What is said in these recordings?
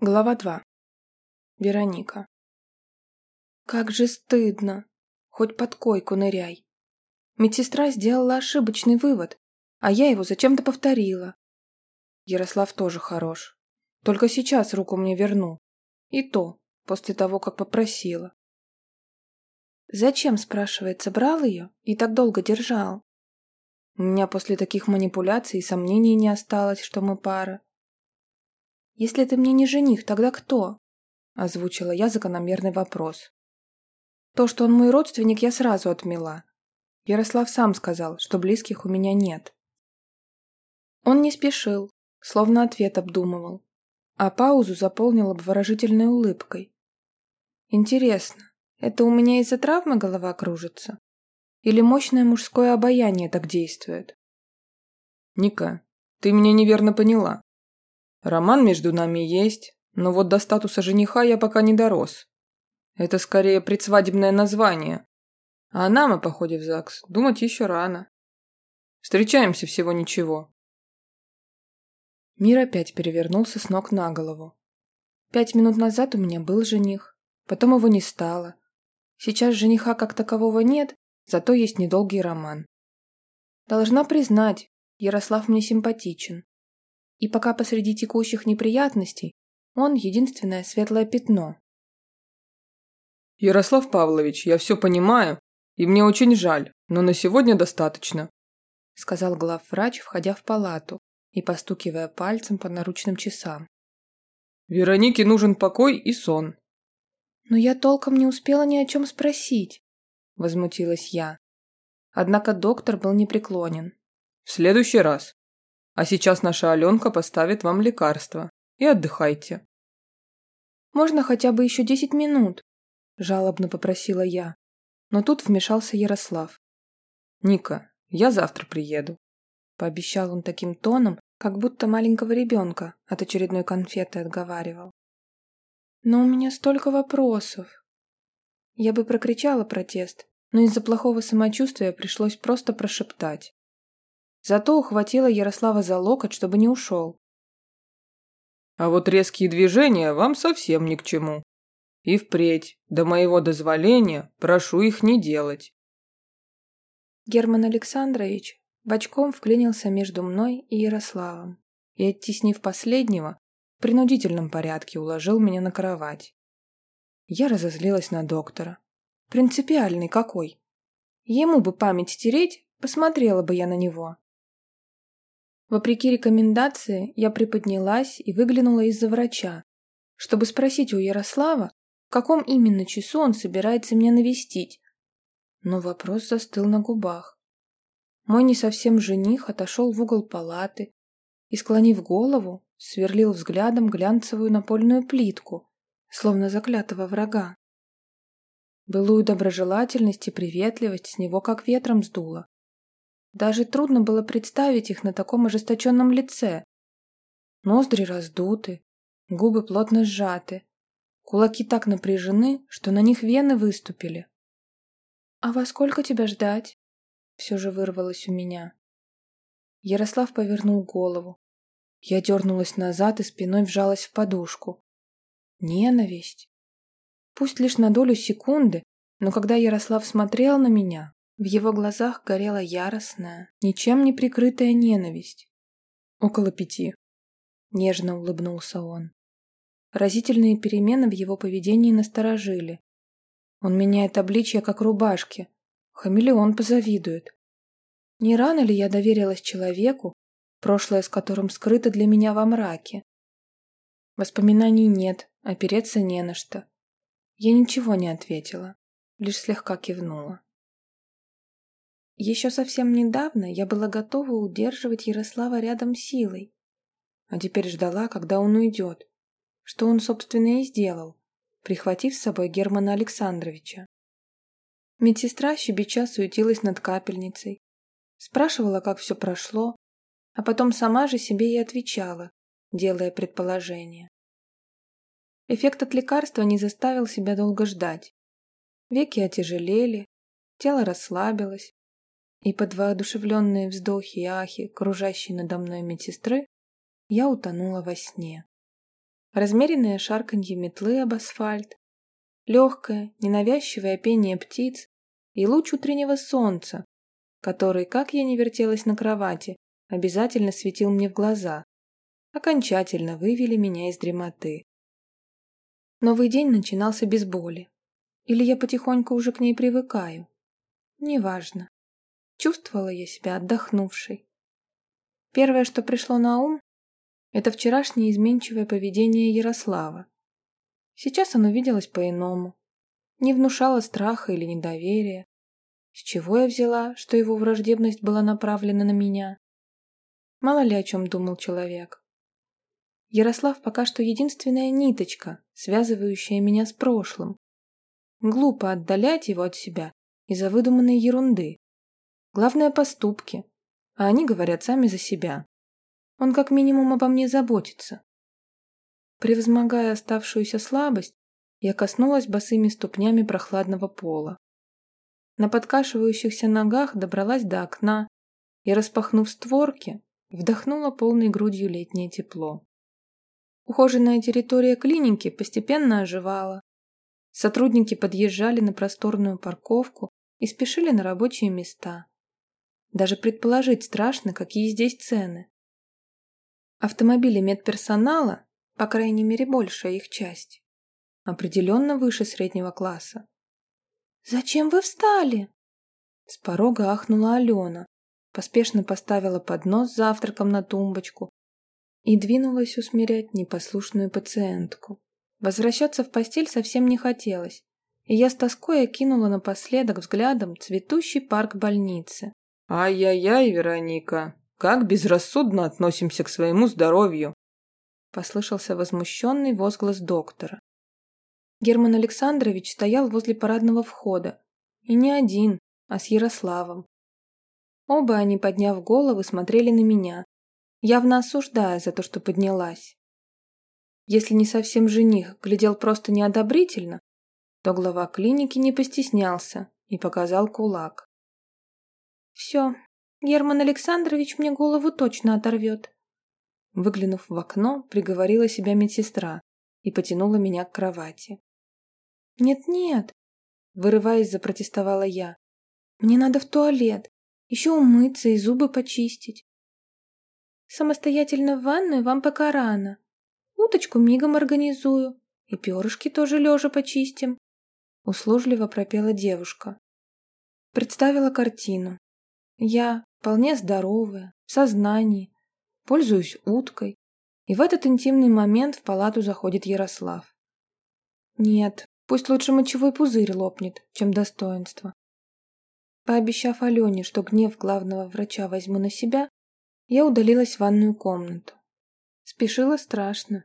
Глава 2. Вероника. Как же стыдно. Хоть под койку ныряй. Медсестра сделала ошибочный вывод, а я его зачем-то повторила. Ярослав тоже хорош. Только сейчас руку мне вернул. И то, после того, как попросила. Зачем, спрашивается, брал ее и так долго держал? У меня после таких манипуляций сомнений не осталось, что мы пара. «Если ты мне не жених, тогда кто?» – озвучила я закономерный вопрос. То, что он мой родственник, я сразу отмела. Ярослав сам сказал, что близких у меня нет. Он не спешил, словно ответ обдумывал, а паузу заполнил обворожительной улыбкой. Интересно, это у меня из-за травмы голова кружится? Или мощное мужское обаяние так действует? Ника, ты меня неверно поняла. Роман между нами есть, но вот до статуса жениха я пока не дорос. Это скорее предсвадебное название. А нам о походе в ЗАГС думать еще рано. Встречаемся всего ничего. Мир опять перевернулся с ног на голову. Пять минут назад у меня был жених, потом его не стало. Сейчас жениха как такового нет, зато есть недолгий роман. Должна признать, Ярослав мне симпатичен. И пока посреди текущих неприятностей он единственное светлое пятно. «Ярослав Павлович, я все понимаю, и мне очень жаль, но на сегодня достаточно», сказал главврач, входя в палату и постукивая пальцем по наручным часам. «Веронике нужен покой и сон». «Но я толком не успела ни о чем спросить», возмутилась я. Однако доктор был непреклонен. «В следующий раз. А сейчас наша Аленка поставит вам лекарство. И отдыхайте. Можно хотя бы еще десять минут? Жалобно попросила я. Но тут вмешался Ярослав. Ника, я завтра приеду. Пообещал он таким тоном, как будто маленького ребенка от очередной конфеты отговаривал. Но у меня столько вопросов. Я бы прокричала протест, но из-за плохого самочувствия пришлось просто прошептать. Зато ухватила Ярослава за локоть, чтобы не ушел. А вот резкие движения вам совсем ни к чему. И впредь, до моего дозволения, прошу их не делать. Герман Александрович бочком вклинился между мной и Ярославом и, оттеснив последнего, в принудительном порядке уложил меня на кровать. Я разозлилась на доктора. Принципиальный какой. Ему бы память стереть, посмотрела бы я на него. Вопреки рекомендации, я приподнялась и выглянула из-за врача, чтобы спросить у Ярослава, в каком именно часу он собирается меня навестить. Но вопрос застыл на губах. Мой не совсем жених отошел в угол палаты и, склонив голову, сверлил взглядом глянцевую напольную плитку, словно заклятого врага. Былую доброжелательность и приветливость с него как ветром сдуло. Даже трудно было представить их на таком ожесточенном лице. Ноздри раздуты, губы плотно сжаты, кулаки так напряжены, что на них вены выступили. «А во сколько тебя ждать?» Все же вырвалось у меня. Ярослав повернул голову. Я дернулась назад и спиной вжалась в подушку. Ненависть. Пусть лишь на долю секунды, но когда Ярослав смотрел на меня, в его глазах горела яростная, ничем не прикрытая ненависть. Около пяти. Нежно улыбнулся он. Разительные перемены в его поведении насторожили. Он меняет обличье, как рубашки. Хамелеон позавидует. Не рано ли я доверилась человеку, прошлое с которым скрыто для меня во мраке? Воспоминаний нет, опереться не на что. Я ничего не ответила, лишь слегка кивнула. Еще совсем недавно я была готова удерживать Ярослава рядом силой, а теперь ждала, когда он уйдет, что он, собственно, и сделал, прихватив с собой Германа Александровича. Медсестра щебеча суетилась над капельницей, спрашивала, как все прошло, а потом сама же себе и отвечала, делая предположения. Эффект от лекарства не заставил себя долго ждать. Веки отяжелели, тело расслабилось, и под воодушевленные вздохи и ахи, кружащие надо мной медсестры, я утонула во сне. размеренное шарканье метлы об асфальт, легкое, ненавязчивое пение птиц и луч утреннего солнца, который, как я не вертелась на кровати, обязательно светил мне в глаза, окончательно вывели меня из дремоты. Новый день начинался без боли. Или я потихоньку уже к ней привыкаю. Неважно. Чувствовала я себя отдохнувшей. Первое, что пришло на ум, это вчерашнее изменчивое поведение Ярослава. Сейчас оно виделось по-иному. Не внушало страха или недоверия. С чего я взяла, что его враждебность была направлена на меня? Мало ли о чем думал человек. Ярослав пока что единственная ниточка, связывающая меня с прошлым. Глупо отдалять его от себя из-за выдуманной ерунды. Главное – поступки, а они говорят сами за себя. Он как минимум обо мне заботится. Превозмогая оставшуюся слабость, я коснулась босыми ступнями прохладного пола. На подкашивающихся ногах добралась до окна и, распахнув створки, вдохнула полной грудью летнее тепло. Ухоженная территория клиники постепенно оживала. Сотрудники подъезжали на просторную парковку и спешили на рабочие места. Даже предположить страшно, какие здесь цены. Автомобили медперсонала, по крайней мере большая их часть, определенно выше среднего класса. «Зачем вы встали?» С порога ахнула Алена, поспешно поставила поднос с завтраком на тумбочку и двинулась усмирять непослушную пациентку. Возвращаться в постель совсем не хотелось, и я с тоской окинула напоследок взглядом цветущий парк больницы. «Ай-яй-яй, Вероника, как безрассудно относимся к своему здоровью!» Послышался возмущенный возглас доктора. Герман Александрович стоял возле парадного входа. И не один, а с Ярославом. Оба они, подняв головы, смотрели на меня, явно осуждая за то, что поднялась. Если не совсем жених глядел просто неодобрительно, то глава клиники не постеснялся и показал кулак. «Все, Герман Александрович мне голову точно оторвет. Выглянув в окно, приговорила себя медсестра и потянула меня к кровати. «Нет-нет», — вырываясь, запротестовала я. «Мне надо в туалет, еще умыться и зубы почистить». «Самостоятельно в ванную вам пока рано. Уточку мигом организую, и перышки тоже лежа почистим», — услужливо пропела девушка. Представила картину. Я вполне здоровая, в сознании, пользуюсь уткой, и в этот интимный момент в палату заходит Ярослав. Нет, пусть лучше мочевой пузырь лопнет, чем достоинство. Пообещав Алене, что гнев главного врача возьму на себя, я удалилась в ванную комнату. Спешила страшно.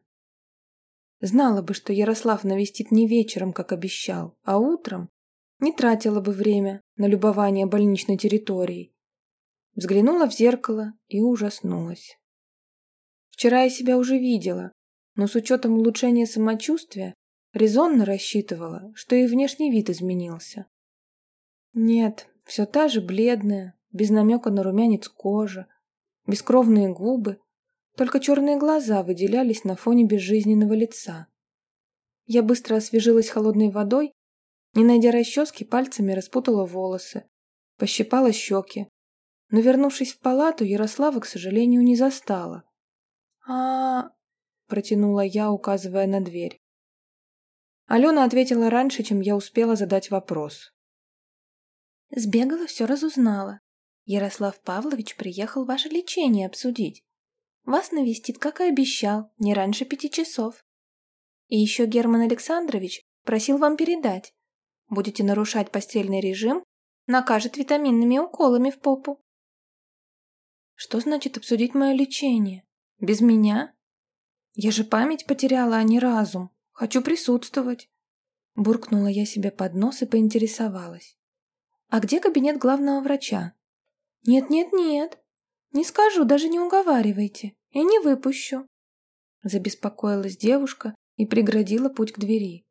Знала бы, что Ярослав навестит не вечером, как обещал, а утром, не тратила бы время на любование больничной территорией, Взглянула в зеркало и ужаснулась. Вчера я себя уже видела, но с учетом улучшения самочувствия резонно рассчитывала, что и внешний вид изменился. Нет, все та же бледная, без намека на румянец кожа, бескровные губы, только черные глаза выделялись на фоне безжизненного лица. Я быстро освежилась холодной водой, не найдя расчески, пальцами распутала волосы, пощипала щеки, но, вернувшись в палату, Ярослава, к сожалению, не застала. а протянула я, указывая на дверь. Алена ответила раньше, чем я успела задать вопрос. Сбегала, все разузнала. Ярослав Павлович приехал ваше лечение обсудить. Вас навестит, как и обещал, не раньше пяти часов. И еще Герман Александрович просил вам передать. Будете нарушать постельный режим, накажет витаминными уколами в попу. Что значит обсудить мое лечение? Без меня? Я же память потеряла, а не разум. Хочу присутствовать. Буркнула я себе под нос и поинтересовалась. А где кабинет главного врача? Нет-нет-нет. Не скажу, даже не уговаривайте. И не выпущу. Забеспокоилась девушка и преградила путь к двери.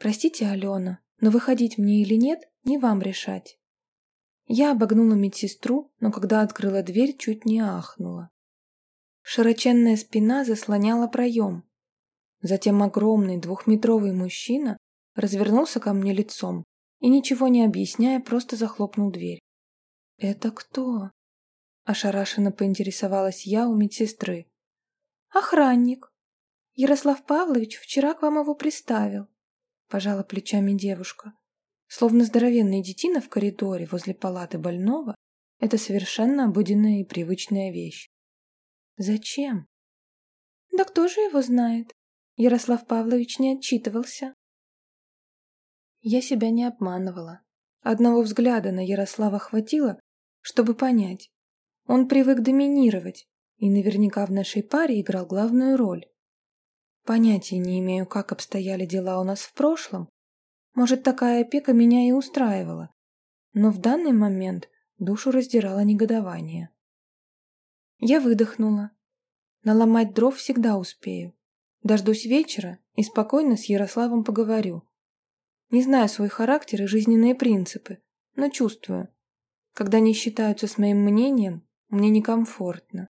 Простите, Алена, но выходить мне или нет, не вам решать. Я обогнула медсестру, но когда открыла дверь, чуть не ахнула. Широченная спина заслоняла проем. Затем огромный двухметровый мужчина развернулся ко мне лицом и, ничего не объясняя, просто захлопнул дверь. «Это кто?» – ошарашенно поинтересовалась я у медсестры. «Охранник. Ярослав Павлович вчера к вам его приставил», – пожала плечами девушка. Словно здоровенный детина в коридоре возле палаты больного – это совершенно обыденная и привычная вещь. «Зачем?» «Да кто же его знает?» Ярослав Павлович не отчитывался. Я себя не обманывала. Одного взгляда на Ярослава хватило, чтобы понять. Он привык доминировать и наверняка в нашей паре играл главную роль. Понятия не имею, как обстояли дела у нас в прошлом. Может, такая опека меня и устраивала. Но в данный момент душу раздирало негодование. Я выдохнула. Наломать дров всегда успею. Дождусь вечера и спокойно с Ярославом поговорю. Не знаю свой характер и жизненные принципы, но чувствую. Когда не считаются с моим мнением, мне некомфортно.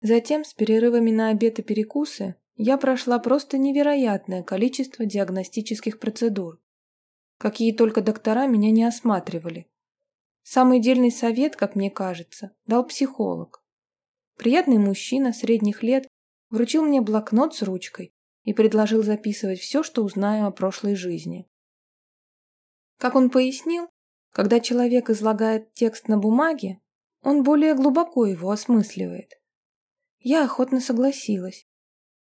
Затем, с перерывами на обед и перекусы, я прошла просто невероятное количество диагностических процедур. Какие только доктора меня не осматривали. Самый дельный совет, как мне кажется, дал психолог. Приятный мужчина средних лет вручил мне блокнот с ручкой и предложил записывать все, что узнаю о прошлой жизни. Как он пояснил, когда человек излагает текст на бумаге, он более глубоко его осмысливает. Я охотно согласилась,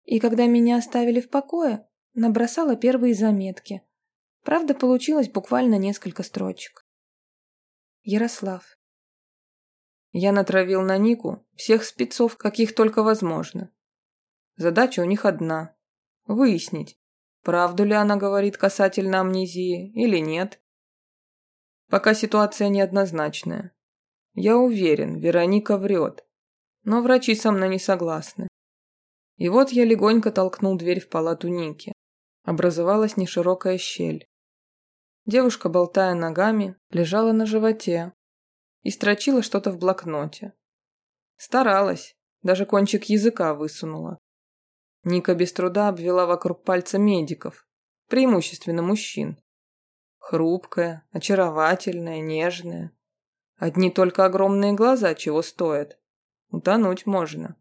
и когда меня оставили в покое, набросала первые заметки. Правда, получилось буквально несколько строчек. Ярослав. Я натравил на Нику всех спецов, каких только возможно. Задача у них одна – выяснить, правду ли она говорит касательно амнезии или нет. Пока ситуация неоднозначная. Я уверен, Вероника врет, но врачи со мной не согласны. И вот я легонько толкнул дверь в палату Ники. Образовалась неширокая щель. Девушка, болтая ногами, лежала на животе и строчила что-то в блокноте. Старалась, даже кончик языка высунула. Ника без труда обвела вокруг пальца медиков, преимущественно мужчин. Хрупкая, очаровательная, нежная. Одни только огромные глаза чего стоят. Утонуть можно.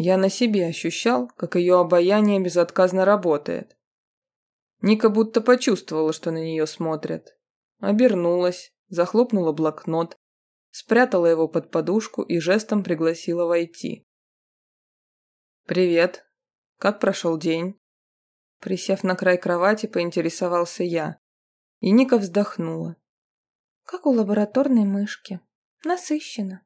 Я на себе ощущал, как ее обаяние безотказно работает. Ника будто почувствовала, что на нее смотрят. Обернулась, захлопнула блокнот, спрятала его под подушку и жестом пригласила войти. «Привет. Как прошел день?» Присев на край кровати, поинтересовался я. И Ника вздохнула. «Как у лабораторной мышки. Насыщенно».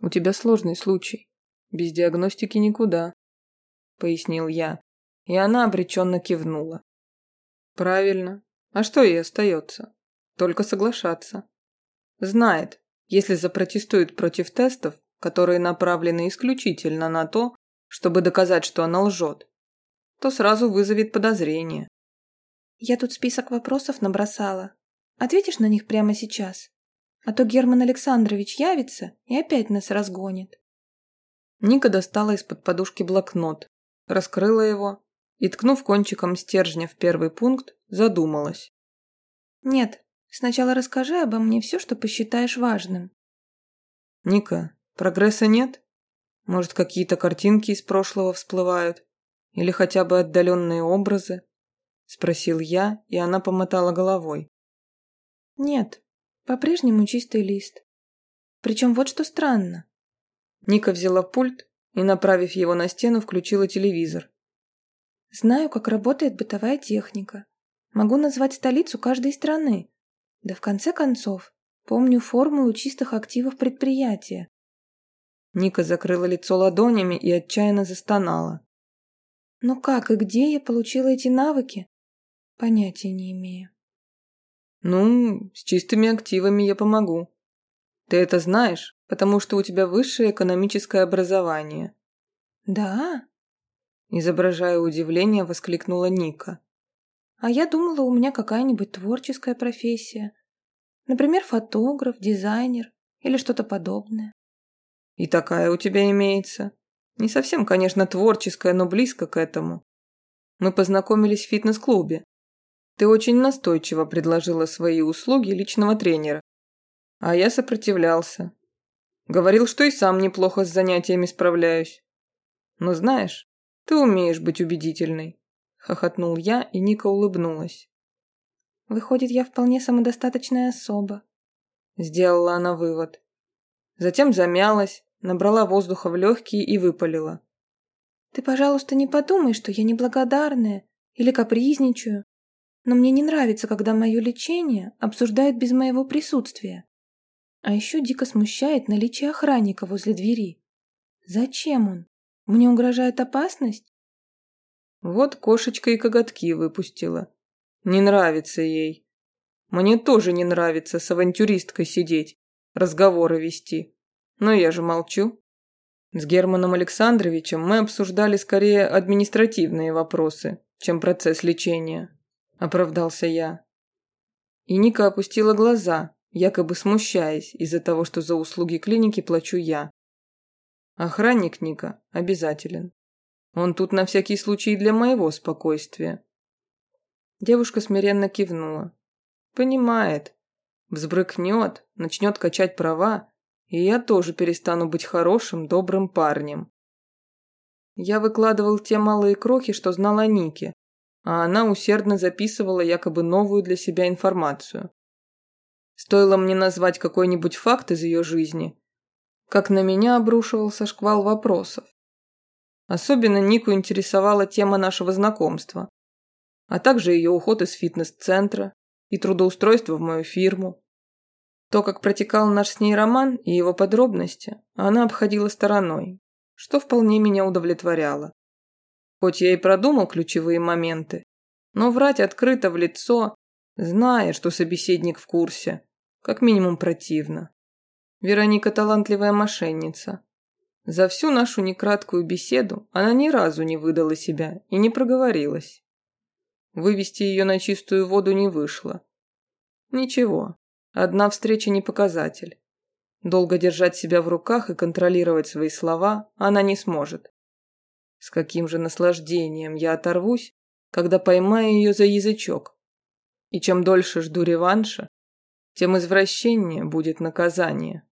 «У тебя сложный случай. Без диагностики никуда», — пояснил я. И она обреченно кивнула. «Правильно. А что ей остается? Только соглашаться. Знает, если запротестует против тестов, которые направлены исключительно на то, чтобы доказать, что она лжет, то сразу вызовет подозрение. Я тут список вопросов набросала. Ответишь на них прямо сейчас? А то Герман Александрович явится и опять нас разгонит. Ника достала из-под подушки блокнот, раскрыла его и, ткнув кончиком стержня в первый пункт, задумалась. «Нет, сначала расскажи обо мне все, что посчитаешь важным». «Ника, прогресса нет?» Может, какие-то картинки из прошлого всплывают? Или хотя бы отдаленные образы? Спросил я, и она помотала головой. Нет, по-прежнему чистый лист. Причем вот что странно. Ника взяла пульт и, направив его на стену, включила телевизор. Знаю, как работает бытовая техника. Могу назвать столицу каждой страны. Да в конце концов, помню формулу чистых активов предприятия. Ника закрыла лицо ладонями и отчаянно застонала. «Но как и где я получила эти навыки?» «Понятия не имею». «Ну, с чистыми активами я помогу. Ты это знаешь, потому что у тебя высшее экономическое образование». «Да?» Изображая удивление, воскликнула Ника. «А я думала, у меня какая-нибудь творческая профессия. Например, фотограф, дизайнер или что-то подобное». «И такая у тебя имеется. Не совсем, конечно, творческая, но близко к этому. Мы познакомились в фитнес-клубе. Ты очень настойчиво предложила свои услуги личного тренера. А я сопротивлялся. Говорил, что и сам неплохо с занятиями справляюсь. Но знаешь, ты умеешь быть убедительной. Хохотнул я, и Ника улыбнулась. Выходит, я вполне самодостаточная особа. Сделала она вывод. Затем замялась, набрала воздуха в легкие и выпалила. Ты, пожалуйста, не подумай, что я неблагодарная или капризничаю, но мне не нравится, когда мое лечение обсуждают без моего присутствия. А еще дико смущает наличие охранника возле двери. Зачем он? Мне угрожает опасность? Вот кошечка и коготки выпустила. Не нравится ей. Мне тоже не нравится с авантюристкой сидеть, разговоры вести. Но я же молчу. С Германом Александровичем мы обсуждали скорее административные вопросы, чем процесс лечения. Оправдался я. И Ника опустила глаза, якобы смущаясь из-за того, что за услуги клиники плачу я. Охранник Ника обязателен. Он тут на всякий случай для моего спокойствия. Девушка смиренно кивнула. Понимает. Взбрыкнет, начнет качать права, и я тоже перестану быть хорошим, добрым парнем. Я выкладывал те малые крохи, что знал о Нике, а она усердно записывала якобы новую для себя информацию. Стоило мне назвать какой-нибудь факт из ее жизни, как на меня обрушивался шквал вопросов. Особенно Нику интересовала тема нашего знакомства, а также ее уход из фитнес-центра и трудоустройство в мою фирму. То, как протекал наш с ней роман и его подробности, она обходила стороной, что вполне меня удовлетворяло. Хоть я и продумал ключевые моменты, но врать открыто в лицо, зная, что собеседник в курсе, как минимум противно. Вероника талантливая мошенница. За всю нашу некраткую беседу она ни разу не выдала себя и не проговорилась. Вывести ее на чистую воду не вышло. Ничего, одна встреча не показатель. Долго держать себя в руках и контролировать свои слова она не сможет. С каким же наслаждением я оторвусь, когда поймаю ее за язычок. И чем дольше жду реванша, тем извращеннее будет наказание.